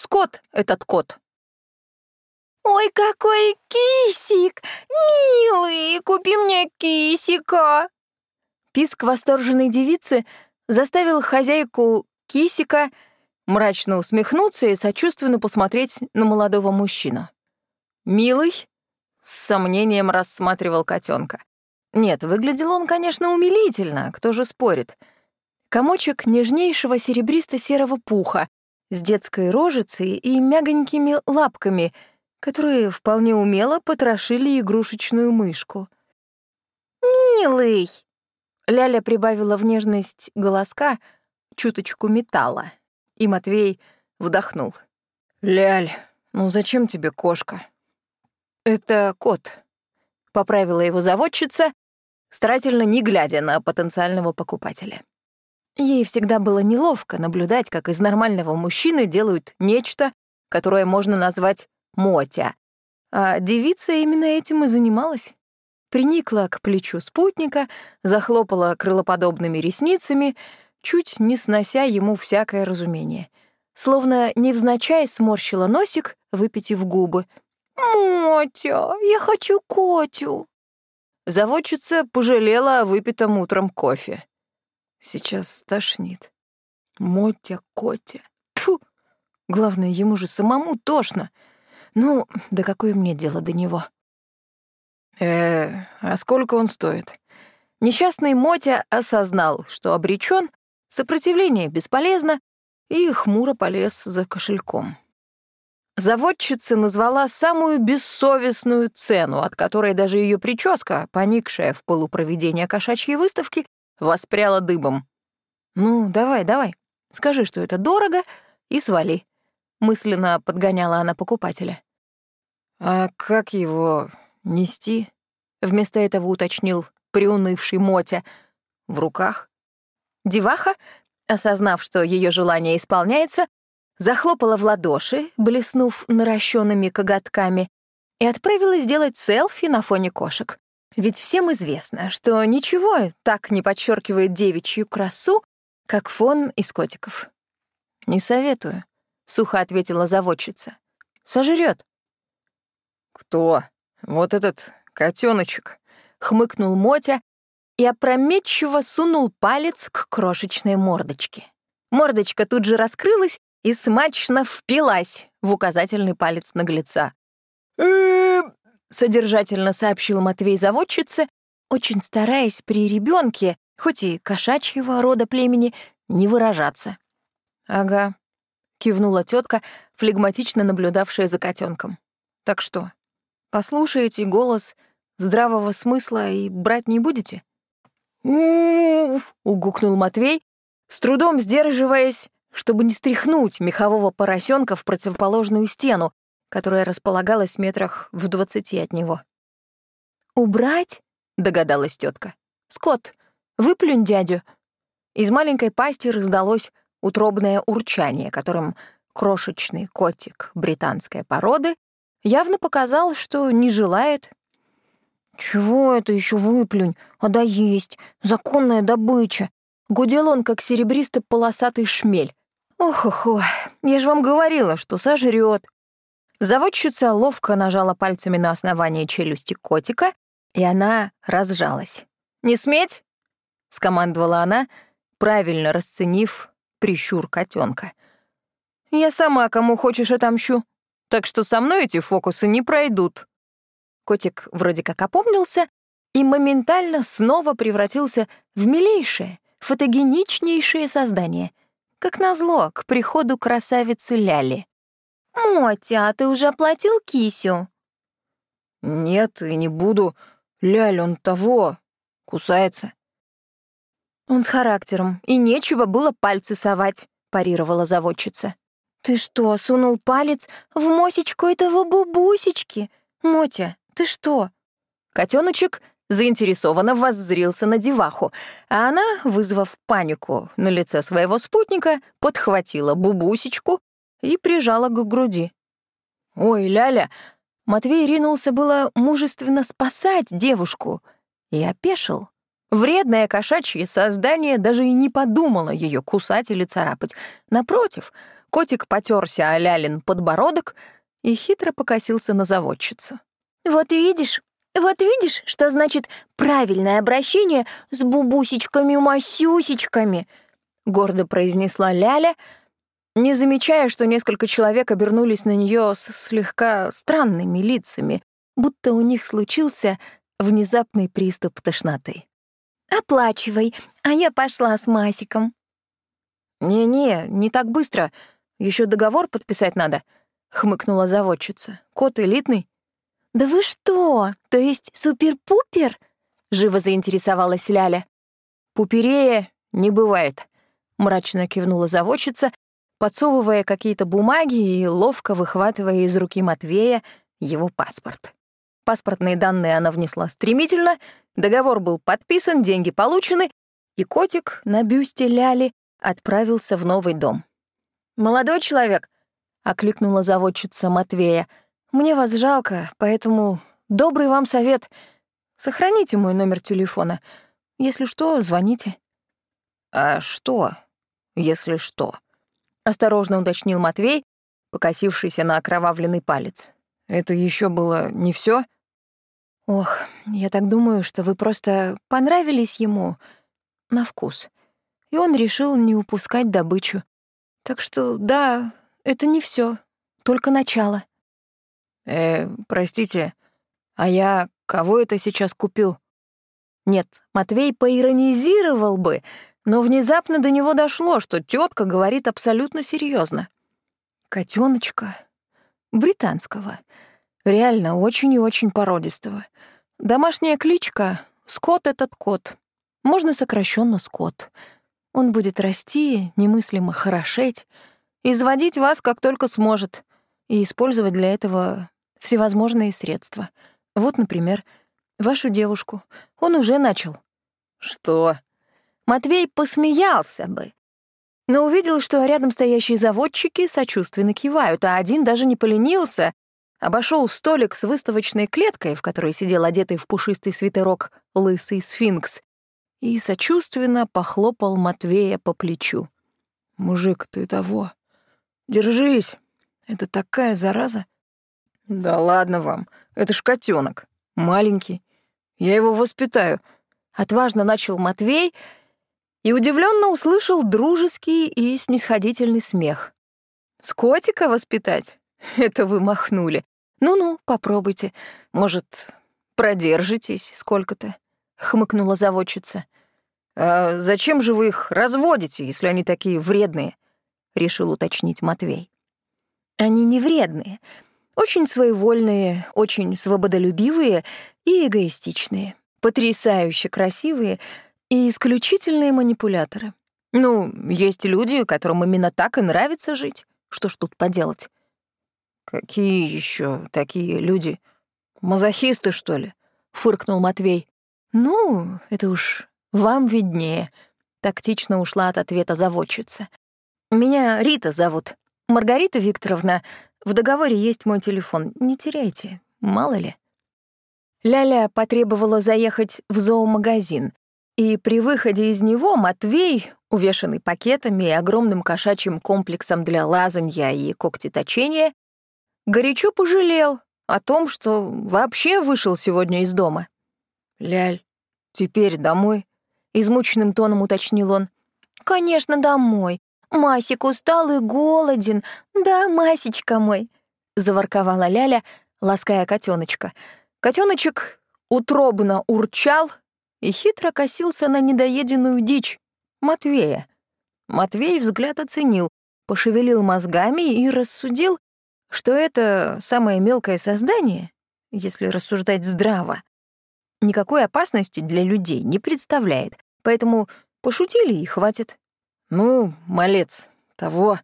Скот этот кот. «Ой, какой кисик! Милый, купи мне кисика!» Писк восторженной девицы заставил хозяйку кисика мрачно усмехнуться и сочувственно посмотреть на молодого мужчину. «Милый?» — с сомнением рассматривал котенка. Нет, выглядел он, конечно, умилительно, кто же спорит. Комочек нежнейшего серебристо-серого пуха с детской рожицей и мягонькими лапками, которые вполне умело потрошили игрушечную мышку. «Милый!» Ляля прибавила в нежность голоска чуточку металла, и Матвей вдохнул. «Ляль, ну зачем тебе кошка?» «Это кот», — поправила его заводчица, старательно не глядя на потенциального покупателя. Ей всегда было неловко наблюдать, как из нормального мужчины делают нечто, которое можно назвать мотя. А девица именно этим и занималась приникла к плечу спутника, захлопала крылоподобными ресницами, чуть не снося ему всякое разумение. Словно невзначай сморщила носик, выпитив губы. «Мотя, я хочу Котю!» Заводчица пожалела о выпитом утром кофе. Сейчас тошнит. Мотя, Котя. Тьфу! Главное, ему же самому тошно. Ну, да какое мне дело до него? Э, а сколько он стоит? Несчастный Мотя осознал, что обречен, сопротивление бесполезно, и хмуро полез за кошельком. Заводчица назвала самую бессовестную цену, от которой даже ее прическа, поникшая в полупроведение кошачьей выставки, воспряла дыбом. «Ну, давай, давай, скажи, что это дорого, и свали», — мысленно подгоняла она покупателя. «А как его «Нести?» — вместо этого уточнил приунывший Мотя. «В руках?» Деваха, осознав, что ее желание исполняется, захлопала в ладоши, блеснув наращенными коготками, и отправилась сделать селфи на фоне кошек. Ведь всем известно, что ничего так не подчеркивает девичью красу, как фон из котиков. «Не советую», — сухо ответила заводчица. «Сожрет». «Кто?» «Вот этот котеночек, хмыкнул Мотя и опрометчиво сунул палец к крошечной мордочке. Мордочка тут же раскрылась и смачно впилась в указательный палец наглеца. «Эм», содержательно сообщил Матвей заводчице, очень стараясь при ребенке, хоть и кошачьего рода племени, не выражаться. «Ага», — кивнула тетка, флегматично наблюдавшая за котенком. «Так что, Послушаете голос здравого смысла и брать не будете? «Уф!» — угукнул Матвей, с трудом сдерживаясь, чтобы не стряхнуть мехового поросенка в противоположную стену, которая располагалась метрах в двадцати от него. «Убрать?» — догадалась тетка. «Скотт, выплюнь дядю». Из маленькой пасти раздалось утробное урчание, которым крошечный котик британской породы явно показал, что не желает. «Чего это еще выплюнь? А да есть, законная добыча!» Гудел он, как серебристо-полосатый шмель. «Ох-ох-ох, я же вам говорила, что сожрет. Заводчица ловко нажала пальцами на основание челюсти котика, и она разжалась. «Не сметь!» — скомандовала она, правильно расценив прищур котенка. «Я сама кому хочешь отомщу так что со мной эти фокусы не пройдут». Котик вроде как опомнился и моментально снова превратился в милейшее, фотогеничнейшее создание, как назло к приходу красавицы Ляли. «Мотя, а ты уже оплатил кисю?» «Нет, и не буду. Ляль, он того, кусается». «Он с характером, и нечего было пальцы совать», — парировала заводчица. «Ты что, сунул палец в мосечку этого бубусечки? Мотя, ты что?» Котеночек заинтересованно воззрился на деваху, а она, вызвав панику на лице своего спутника, подхватила бубусечку и прижала к груди. «Ой, Ляля!» Матвей ринулся было мужественно спасать девушку и опешил. Вредное кошачье создание даже и не подумало ее кусать или царапать. Напротив — Котик потерся о Лялин подбородок и хитро покосился на заводчицу. «Вот видишь, вот видишь, что значит правильное обращение с бубусечками-масюсечками», гордо произнесла Ляля, не замечая, что несколько человек обернулись на нее с слегка странными лицами, будто у них случился внезапный приступ тошноты. «Оплачивай, а я пошла с Масиком». «Не-не, не так быстро. Еще договор подписать надо», — хмыкнула заводчица. «Кот элитный». «Да вы что? То есть супер-пупер?» — живо заинтересовалась Ляля. «Пуперее не бывает», — мрачно кивнула заводчица, подсовывая какие-то бумаги и ловко выхватывая из руки Матвея его паспорт. Паспортные данные она внесла стремительно, договор был подписан, деньги получены, и котик на бюсте Ляли отправился в новый дом. «Молодой человек», — окликнула заводчица Матвея, «мне вас жалко, поэтому добрый вам совет. Сохраните мой номер телефона. Если что, звоните». «А что, если что?» — осторожно уточнил Матвей, покосившийся на окровавленный палец. «Это еще было не все? Ох, я так думаю, что вы просто понравились ему на вкус. И он решил не упускать добычу. Так что, да, это не все, только начало. Э, простите, а я кого это сейчас купил? Нет, Матвей поиронизировал бы, но внезапно до него дошло, что тетка говорит абсолютно серьезно. Котеночка британского, реально очень и очень породистого. Домашняя кличка — Скот этот кот. Можно сокращенно Скот. Он будет расти, немыслимо хорошеть, изводить вас как только сможет и использовать для этого всевозможные средства. Вот, например, вашу девушку. Он уже начал. Что? Матвей посмеялся бы, но увидел, что рядом стоящие заводчики сочувственно кивают, а один даже не поленился обошел столик с выставочной клеткой, в которой сидел одетый в пушистый свитерок лысый сфинкс, и сочувственно похлопал Матвея по плечу. «Мужик, ты того. Держись. Это такая зараза». «Да ладно вам. Это ж котенок. Маленький. Я его воспитаю». Отважно начал Матвей и удивленно услышал дружеский и снисходительный смех. «С котика воспитать? Это вы махнули. «Ну-ну, попробуйте. Может, продержитесь сколько-то?» — хмыкнула заводчица. «А зачем же вы их разводите, если они такие вредные?» — решил уточнить Матвей. «Они не вредные. Очень своевольные, очень свободолюбивые и эгоистичные, потрясающе красивые и исключительные манипуляторы. Ну, есть люди, которым именно так и нравится жить. Что ж тут поделать?» «Какие еще такие люди? Мазохисты, что ли?» — фыркнул Матвей. «Ну, это уж вам виднее», — тактично ушла от ответа заводчица. «Меня Рита зовут. Маргарита Викторовна. В договоре есть мой телефон. Не теряйте, мало ли». Ляля потребовала заехать в зоомагазин, и при выходе из него Матвей, увешанный пакетами и огромным кошачьим комплексом для лазанья и когтеточения, горячо пожалел о том, что вообще вышел сегодня из дома. «Ляль, теперь домой?» — измученным тоном уточнил он. «Конечно, домой. Масик устал и голоден. Да, Масечка мой», — заворковала Ляля, лаская котеночка. Котеночек утробно урчал и хитро косился на недоеденную дичь — Матвея. Матвей взгляд оценил, пошевелил мозгами и рассудил, что это самое мелкое создание, если рассуждать здраво, никакой опасности для людей не представляет, поэтому пошутили и хватит. «Ну, малец, того,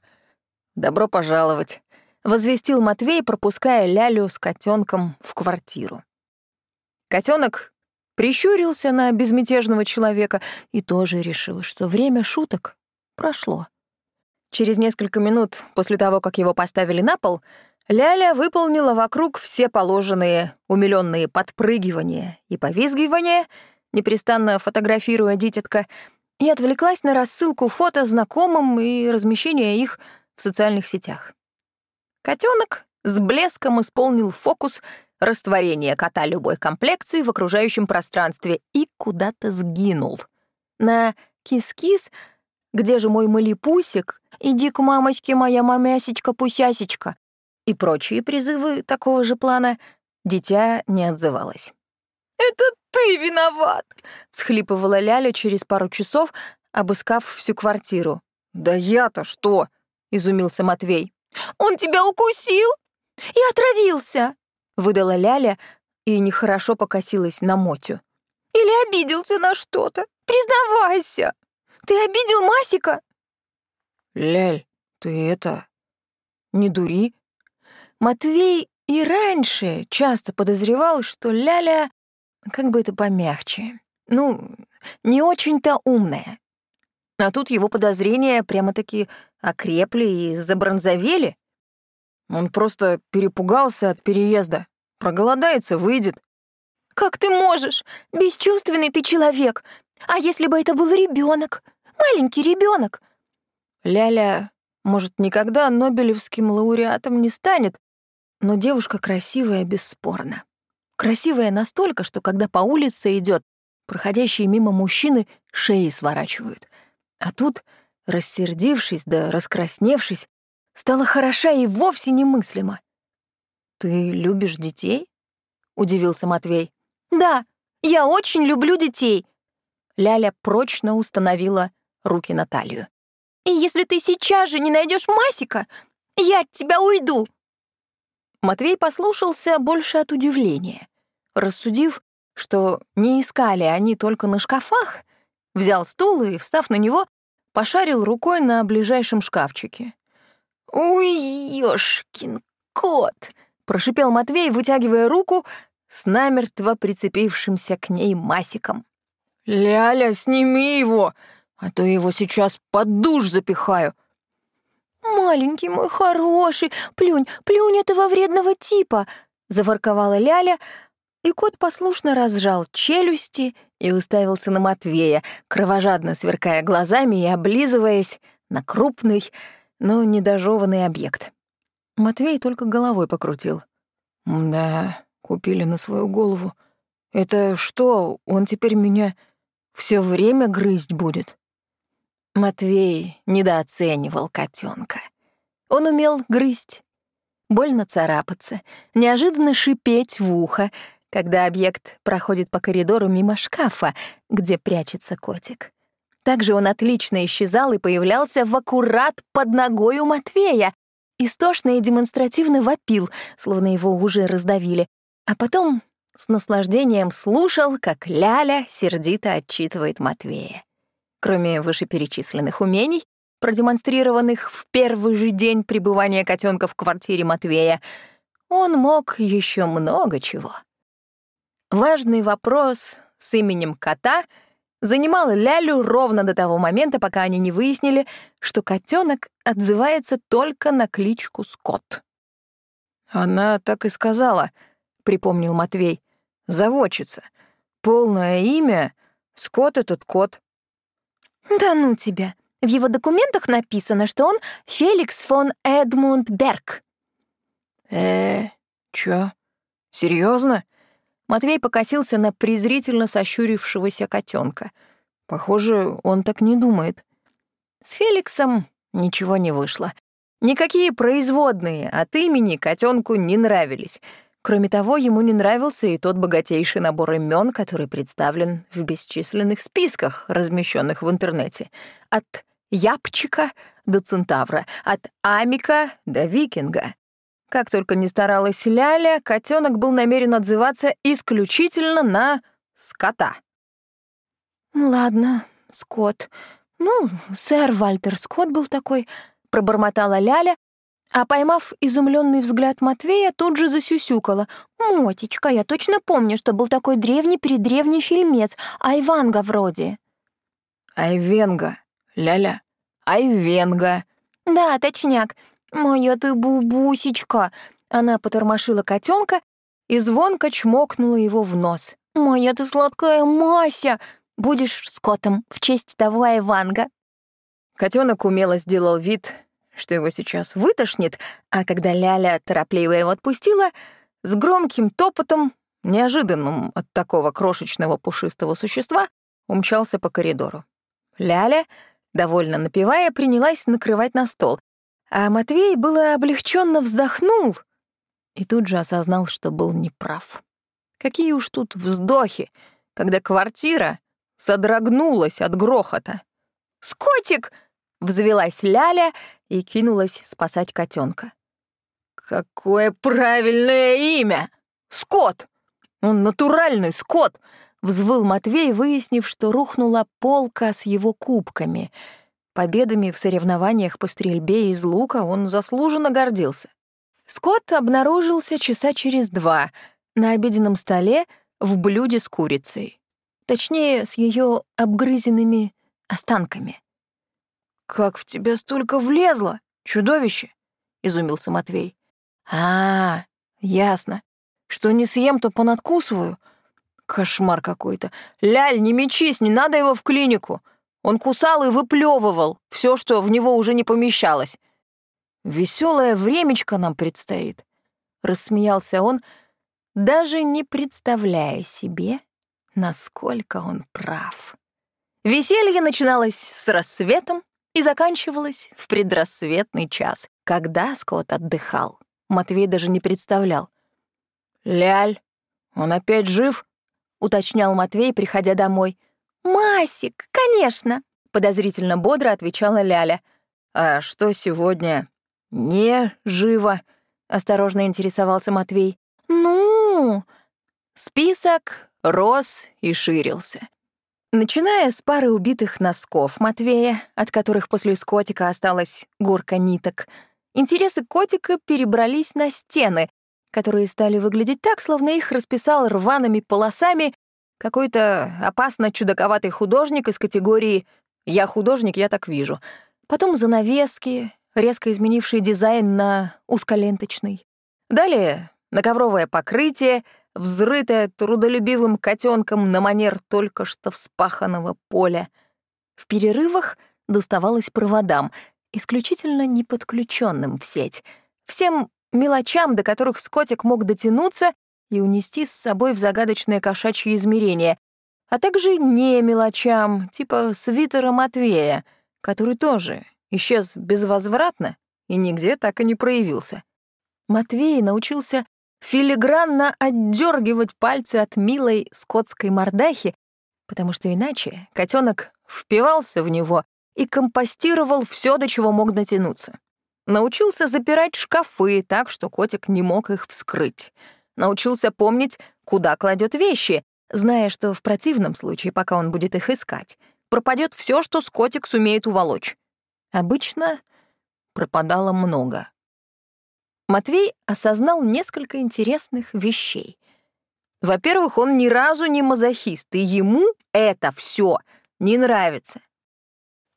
добро пожаловать», — возвестил Матвей, пропуская Лялю с котенком в квартиру. Котенок прищурился на безмятежного человека и тоже решил, что время шуток прошло. Через несколько минут после того, как его поставили на пол, Ляля выполнила вокруг все положенные умилённые подпрыгивания и повизгивания, непрестанно фотографируя дитятка, и отвлеклась на рассылку фото знакомым и размещение их в социальных сетях. Котенок с блеском исполнил фокус растворения кота любой комплекции в окружающем пространстве и куда-то сгинул. На кис-кис, где же мой малипусик, иди к мамочке, моя мамясечка-пусясечка, и прочие призывы такого же плана, дитя не отзывалось. «Это ты виноват!» — всхлипывала Ляля через пару часов, обыскав всю квартиру. «Да я-то что?» — изумился Матвей. «Он тебя укусил и отравился!» — выдала Ляля и нехорошо покосилась на Мотю. «Или обиделся на что-то? Признавайся! Ты обидел Масика?» «Ляль, ты это... не дури!» Матвей и раньше часто подозревал, что Ляля, как бы это помягче, ну, не очень-то умная. А тут его подозрения прямо-таки окрепли и забронзовели. Он просто перепугался от переезда. Проголодается, выйдет. «Как ты можешь? Бесчувственный ты человек. А если бы это был ребенок, Маленький ребенок. Ляля, может, никогда Нобелевским лауреатом не станет, но девушка красивая бесспорно. Красивая настолько, что когда по улице идет, проходящие мимо мужчины шеи сворачивают. А тут, рассердившись да раскрасневшись, стала хороша и вовсе немыслима. «Ты любишь детей?» — удивился Матвей. «Да, я очень люблю детей». Ляля прочно установила руки на талию. «И если ты сейчас же не найдешь Масика, я от тебя уйду!» Матвей послушался больше от удивления, рассудив, что не искали они только на шкафах, взял стул и, встав на него, пошарил рукой на ближайшем шкафчике. «Ой, ёшкин кот!» — прошипел Матвей, вытягивая руку с намертво прицепившимся к ней Масиком. «Ляля, сними его, а то его сейчас под душ запихаю», «Маленький мой хороший, плюнь, плюнь этого вредного типа!» — заворковала Ляля, и кот послушно разжал челюсти и уставился на Матвея, кровожадно сверкая глазами и облизываясь на крупный, но недожеванный объект. Матвей только головой покрутил. «Да, купили на свою голову. Это что, он теперь меня все время грызть будет?» Матвей недооценивал котенка. Он умел грызть, больно царапаться, неожиданно шипеть в ухо, когда объект проходит по коридору мимо шкафа, где прячется котик. Также он отлично исчезал и появлялся в аккурат под ногой у Матвея, истошно и демонстративно вопил, словно его уже раздавили, а потом с наслаждением слушал, как Ляля сердито отчитывает Матвея. Кроме вышеперечисленных умений, продемонстрированных в первый же день пребывания котенка в квартире Матвея, он мог еще много чего. Важный вопрос с именем кота занимал Лялю ровно до того момента, пока они не выяснили, что котенок отзывается только на кличку Скотт. «Она так и сказала», — припомнил Матвей. «Заводчица. Полное имя — Скотт этот кот». «Да ну тебя! В его документах написано, что он Феликс фон Эдмунд Берг». «Э, чё? Серьезно? Матвей покосился на презрительно сощурившегося котенка. Похоже, он так не думает. С Феликсом ничего не вышло. Никакие производные от имени котенку не нравились — Кроме того, ему не нравился и тот богатейший набор имен, который представлен в бесчисленных списках, размещенных в интернете. От Япчика до Центавра, от Амика до Викинга. Как только не старалась Ляля, котенок был намерен отзываться исключительно на скота. «Ладно, Скотт. Ну, сэр Вальтер Скотт был такой», — пробормотала Ляля, а поймав изумленный взгляд Матвея, тут же засюсюкала. «Мотечка, я точно помню, что был такой древний-передревний фильмец, Айванга вроде». «Айвенга, ля-ля, Айвенга». «Да, точняк. Моя ты бубусечка». Она потормошила котенка и звонко чмокнула его в нос. «Моя ты сладкая Мася! Будешь с котом в честь того Айванга». Котенок умело сделал вид, что его сейчас вытошнит, а когда Ляля торопливо его отпустила, с громким топотом, неожиданным от такого крошечного пушистого существа, умчался по коридору. Ляля, довольно напевая, принялась накрывать на стол, а Матвей было облегченно вздохнул и тут же осознал, что был неправ. Какие уж тут вздохи, когда квартира содрогнулась от грохота. «Скотик!» — взвелась Ляля и кинулась спасать котенка. «Какое правильное имя! Скот! Он натуральный скот!» — взвыл Матвей, выяснив, что рухнула полка с его кубками. Победами в соревнованиях по стрельбе из лука он заслуженно гордился. Скот обнаружился часа через два на обеденном столе в блюде с курицей. Точнее, с ее обгрызенными останками. «Как в тебя столько влезло, чудовище!» — изумился Матвей. «А, ясно. Что не съем, то понадкусываю. Кошмар какой-то. Ляль, не мечись, не надо его в клинику. Он кусал и выплевывал все, что в него уже не помещалось. Веселое времечко нам предстоит», — рассмеялся он, даже не представляя себе, насколько он прав. Веселье начиналось с рассветом и заканчивалось в предрассветный час, когда Скотт отдыхал. Матвей даже не представлял. «Ляль, он опять жив?» — уточнял Матвей, приходя домой. «Масик, конечно!» — подозрительно бодро отвечала Ляля. «А что сегодня «Не живо», — осторожно интересовался Матвей. «Ну...» Список рос и ширился. Начиная с пары убитых носков Матвея, от которых после скотика осталась горка ниток, интересы котика перебрались на стены, которые стали выглядеть так, словно их расписал рваными полосами какой-то опасно чудаковатый художник из категории «Я художник, я так вижу». Потом занавески, резко изменивший дизайн на узколенточный. Далее на ковровое покрытие, взрытое трудолюбивым котенком на манер только что вспаханного поля. В перерывах доставалось проводам, исключительно неподключенным в сеть, всем мелочам, до которых скотик мог дотянуться и унести с собой в загадочное кошачье измерение, а также не мелочам, типа свитера Матвея, который тоже исчез безвозвратно и нигде так и не проявился. Матвей научился филигранно отдергивать пальцы от милой скотской мордахи, потому что иначе котенок впивался в него и компостировал все, до чего мог натянуться. Научился запирать шкафы так, что котик не мог их вскрыть. Научился помнить, куда кладет вещи, зная, что в противном случае, пока он будет их искать, пропадет все, что скотик сумеет уволочь. Обычно пропадало много. Матвей осознал несколько интересных вещей. Во-первых, он ни разу не мазохист, и ему это все не нравится.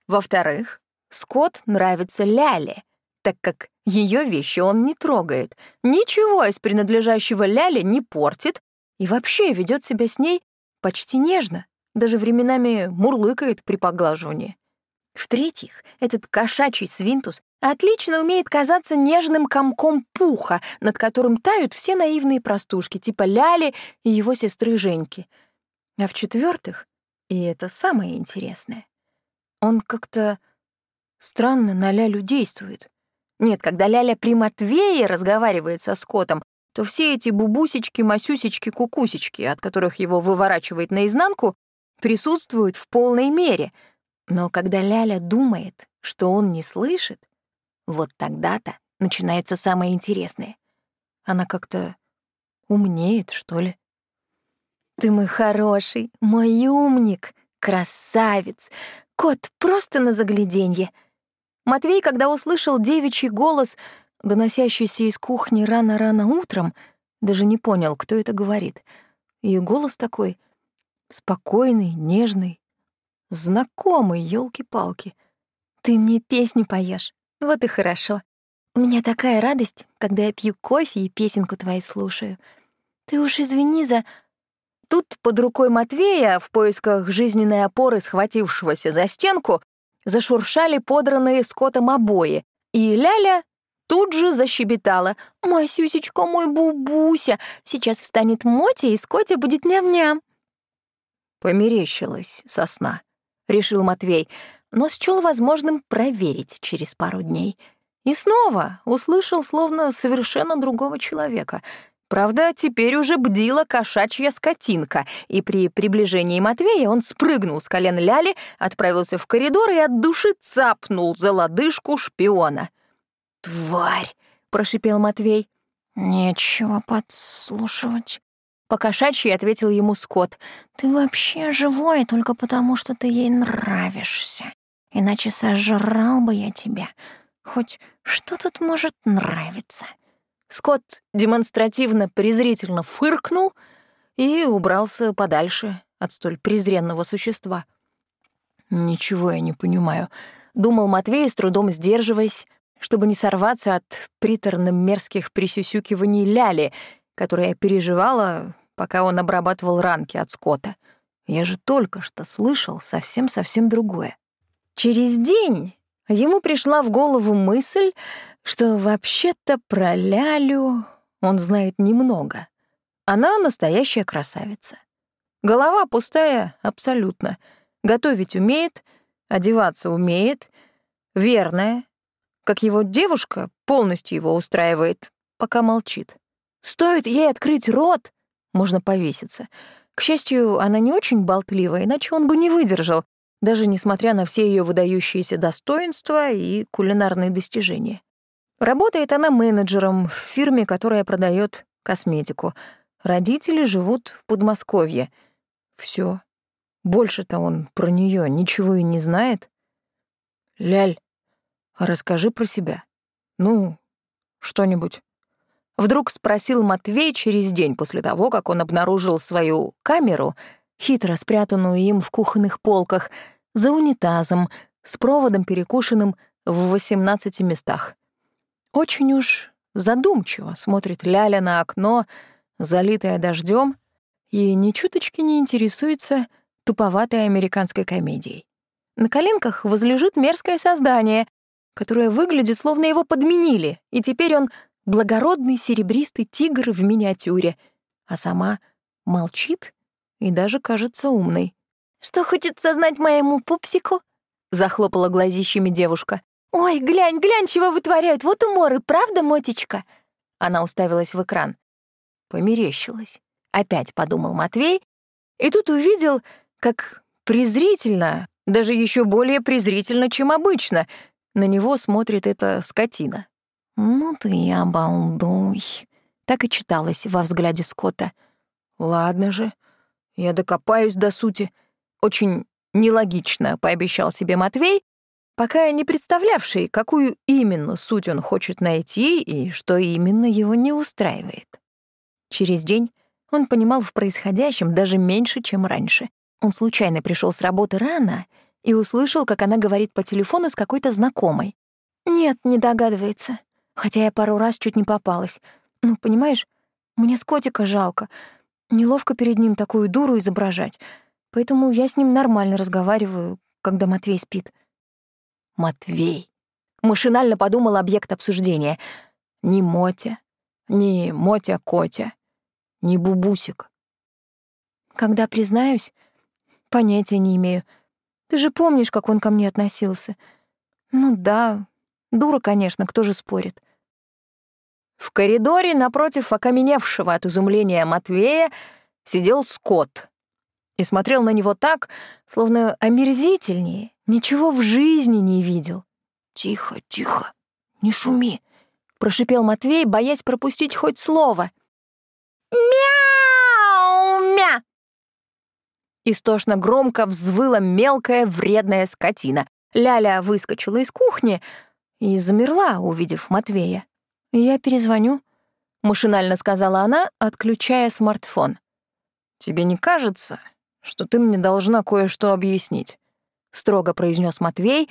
Во-вторых, Скотт нравится Ляле, так как ее вещи он не трогает, ничего из принадлежащего Ляле не портит и вообще ведет себя с ней почти нежно, даже временами мурлыкает при поглаживании. В-третьих, этот кошачий свинтус отлично умеет казаться нежным комком пуха, над которым тают все наивные простушки, типа Ляли и его сестры Женьки. А в-четвертых, и это самое интересное, он как-то странно на Лялю действует. Нет, когда Ляля при Матвее разговаривает со Скотом, то все эти бубусечки, масюсечки, кукусечки, от которых его выворачивает наизнанку, присутствуют в полной мере — но когда Ляля думает, что он не слышит, вот тогда-то начинается самое интересное. Она как-то умнеет, что ли. «Ты мой хороший, мой умник, красавец, кот просто на загляденье». Матвей, когда услышал девичий голос, доносящийся из кухни рано-рано утром, даже не понял, кто это говорит. И голос такой спокойный, нежный, Знакомый, елки-палки. Ты мне песню поешь. Вот и хорошо. У меня такая радость, когда я пью кофе и песенку твою слушаю. Ты уж извини за... Тут под рукой Матвея, в поисках жизненной опоры, схватившегося за стенку, зашуршали подранные скотом обои, И Ляля тут же защебетала. «Масюсечка мой бубуся, сейчас встанет Мотя, и с Котя будет ням-ням». Померещилась сосна, решил Матвей, но счёл возможным проверить через пару дней. И снова услышал словно совершенно другого человека — Правда, теперь уже бдила кошачья скотинка, и при приближении Матвея он спрыгнул с колен Ляли, отправился в коридор и от души цапнул за лодыжку шпиона. «Тварь!» — прошипел Матвей. «Нечего подслушивать», — покошачьи ответил ему Скотт. «Ты вообще живой только потому, что ты ей нравишься. Иначе сожрал бы я тебя. Хоть что тут может нравиться?» Скотт демонстративно презрительно фыркнул и убрался подальше от столь презренного существа. «Ничего я не понимаю», — думал Матвей, с трудом сдерживаясь, чтобы не сорваться от приторно-мерзких присюсюкиваний Ляли, которая переживала, пока он обрабатывал ранки от Скотта. Я же только что слышал совсем-совсем другое. Через день ему пришла в голову мысль, что вообще-то про Лялю он знает немного. Она настоящая красавица. Голова пустая абсолютно. Готовить умеет, одеваться умеет, верная. Как его девушка полностью его устраивает, пока молчит. Стоит ей открыть рот, можно повеситься. К счастью, она не очень болтлива, иначе он бы не выдержал, даже несмотря на все ее выдающиеся достоинства и кулинарные достижения. Работает она менеджером в фирме, которая продает косметику. Родители живут в Подмосковье. Все. Больше-то он про нее ничего и не знает. Ляль, расскажи про себя. Ну, что-нибудь. Вдруг спросил Матвей через день после того, как он обнаружил свою камеру, хитро спрятанную им в кухонных полках, за унитазом, с проводом перекушенным в 18 местах. Очень уж задумчиво смотрит Ляля на окно, залитое дождем, и ни чуточки не интересуется туповатой американской комедией. На коленках возлежит мерзкое создание, которое выглядит, словно его подменили, и теперь он благородный серебристый тигр в миниатюре, а сама молчит и даже кажется умной. «Что хочет сознать моему пупсику?» — захлопала глазищами девушка. «Ой, глянь, глянь, чего вытворяют, вот уморы, правда, Мотечка?» Она уставилась в экран. Померещилась. Опять подумал Матвей, и тут увидел, как презрительно, даже еще более презрительно, чем обычно, на него смотрит эта скотина. «Ну ты обалдуй», — так и читалось во взгляде Скотта. «Ладно же, я докопаюсь до сути». Очень нелогично, пообещал себе Матвей, пока не представлявший, какую именно суть он хочет найти и что именно его не устраивает. Через день он понимал в происходящем даже меньше, чем раньше. Он случайно пришел с работы рано и услышал, как она говорит по телефону с какой-то знакомой. «Нет, не догадывается. Хотя я пару раз чуть не попалась. Ну, понимаешь, мне с котика жалко. Неловко перед ним такую дуру изображать. Поэтому я с ним нормально разговариваю, когда Матвей спит». Матвей. Машинально подумал объект обсуждения. Ни Мотя, ни Мотя-Котя, ни Бубусик. Когда признаюсь, понятия не имею. Ты же помнишь, как он ко мне относился. Ну да, дура, конечно, кто же спорит. В коридоре напротив окаменевшего от изумления Матвея сидел Скотт и смотрел на него так, словно омерзительнее, ничего в жизни не видел. «Тихо, тихо, не шуми», — прошипел Матвей, боясь пропустить хоть слово. «Мяу-мя!» Истошно громко взвыла мелкая вредная скотина. Ляля выскочила из кухни и замерла, увидев Матвея. «Я перезвоню», — машинально сказала она, отключая смартфон. «Тебе не кажется, что ты мне должна кое-что объяснить?» — строго произнес Матвей,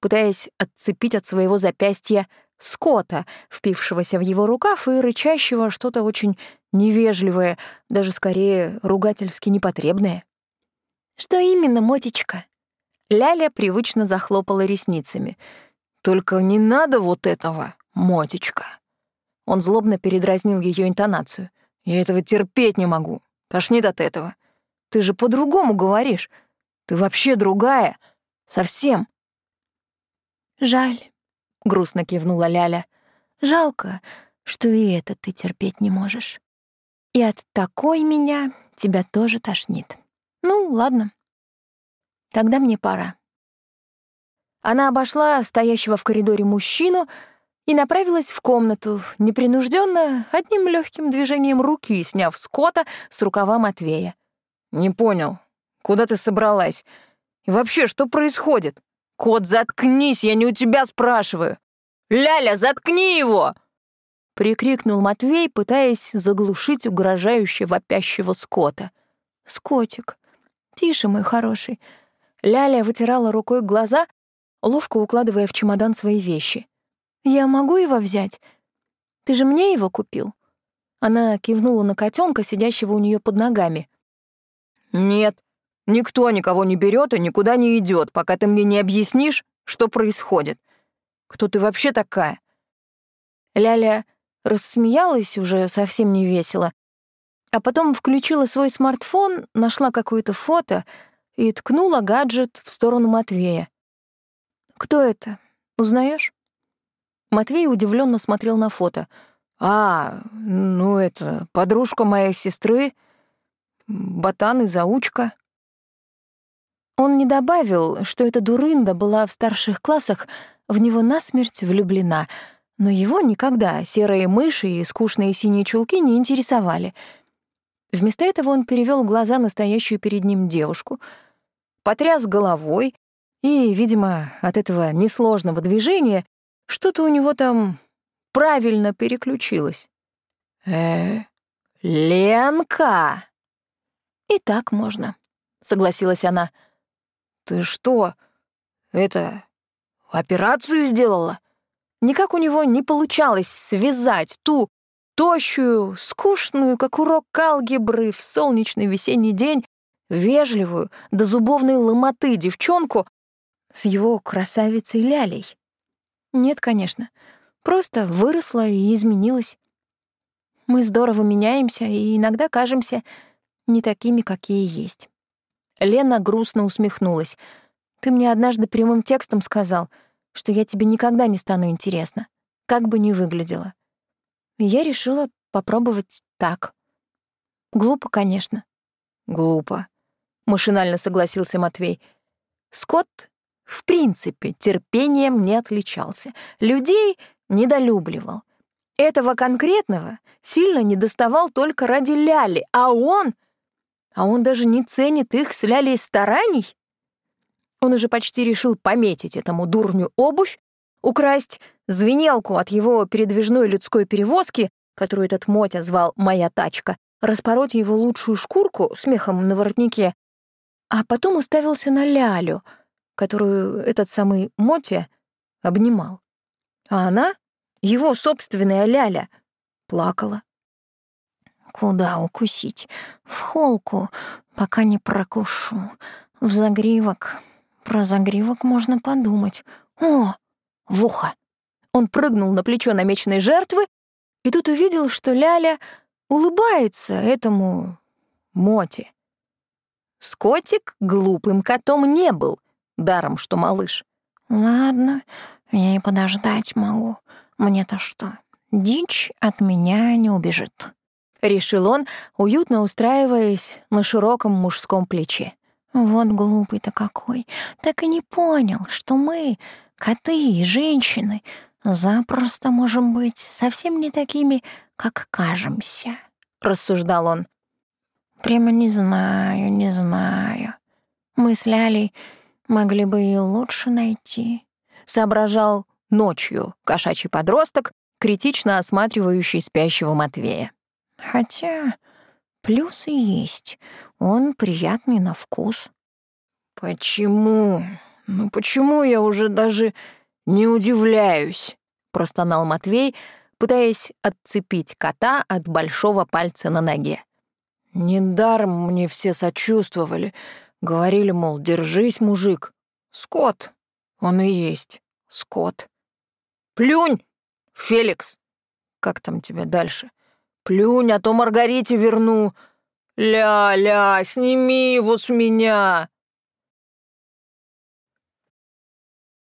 пытаясь отцепить от своего запястья скота, впившегося в его рукав и рычащего что-то очень невежливое, даже скорее ругательски непотребное. «Что именно, Мотечка?» Ляля привычно захлопала ресницами. Только не надо вот этого, Мотечка. Он злобно передразнил ее интонацию. Я этого терпеть не могу. Тошнит от этого. Ты же по-другому говоришь. Ты вообще другая. Совсем. Жаль, грустно кивнула Ляля. Жалко, что и это ты терпеть не можешь. И от такой меня тебя тоже тошнит. Ну, ладно. Тогда мне пора. Она обошла стоящего в коридоре мужчину и направилась в комнату, непринужденно, одним легким движением руки, сняв Скотта с рукава Матвея. «Не понял, куда ты собралась? И вообще, что происходит? Кот, заткнись, я не у тебя спрашиваю! Ляля, заткни его!» Прикрикнул Матвей, пытаясь заглушить угрожающе вопящего Скотта. «Скотик, тише, мой хороший». Ляля вытирала рукой глаза, ловко укладывая в чемодан свои вещи. «Я могу его взять? Ты же мне его купил?» Она кивнула на котенка, сидящего у нее под ногами. «Нет, никто никого не берет и никуда не идет, пока ты мне не объяснишь, что происходит. Кто ты вообще такая?» Ляля рассмеялась уже совсем не весело, а потом включила свой смартфон, нашла какое-то фото и ткнула гаджет в сторону Матвея. «Кто это? Узнаешь? Матвей удивленно смотрел на фото. «А, ну это подружка моей сестры, ботан и заучка». Он не добавил, что эта дурында была в старших классах в него насмерть влюблена, но его никогда серые мыши и скучные синие чулки не интересовали. Вместо этого он перевел глаза на стоящую перед ним девушку, потряс головой, и, видимо, от этого несложного движения что-то у него там правильно переключилось. «Э, Ленка!» «И так можно», — согласилась она. «Ты что, это, операцию сделала?» Никак у него не получалось связать ту тощую, скучную, как урок алгебры в солнечный весенний день, вежливую, до зубовной ломоты девчонку с его красавицей Лялей. Нет, конечно, просто выросла и изменилась. Мы здорово меняемся и иногда кажемся не такими, какие есть. Лена грустно усмехнулась. «Ты мне однажды прямым текстом сказал, что я тебе никогда не стану интересна, как бы ни выглядела. Я решила попробовать так. Глупо, конечно». «Глупо», — машинально согласился Матвей. Скотт в принципе терпением не отличался, людей недолюбливал. Этого конкретного сильно не доставал только ради Ляли, а он... А он даже не ценит их с Лялей стараний. Он уже почти решил пометить этому дурню обувь, украсть звенелку от его передвижной людской перевозки, которую этот Мотя звал «моя тачка», распороть его лучшую шкурку с мехом на воротнике, а потом уставился на Лялю — которую этот самый Мотя обнимал. А она, его собственная Ляля, плакала. «Куда укусить? В холку, пока не прокушу. В загривок. Про загривок можно подумать. О, в ухо!» Он прыгнул на плечо намеченной жертвы и тут увидел, что Ляля улыбается этому Моте. Скотик глупым котом не был — даром что малыш. «Ладно, я и подождать могу. Мне-то что, дичь от меня не убежит», — решил он, уютно устраиваясь на широком мужском плече. «Вот глупый-то какой, так и не понял, что мы, коты и женщины, запросто можем быть совсем не такими, как кажемся», — рассуждал он. «Прямо не знаю, не знаю. Мы с Лялей Могли бы и лучше найти. Соображал ночью кошачий подросток, критично осматривающий спящего Матвея. Хотя плюсы есть. Он приятный на вкус. «Почему? Ну почему я уже даже не удивляюсь?» — простонал Матвей, пытаясь отцепить кота от большого пальца на ноге. «Недаром мне все сочувствовали. Говорили, мол, держись, мужик. Скот. Он и есть. Скот. Плюнь, Феликс. Как там тебя дальше? Плюнь, а то Маргарите верну. Ля-ля, сними его с меня.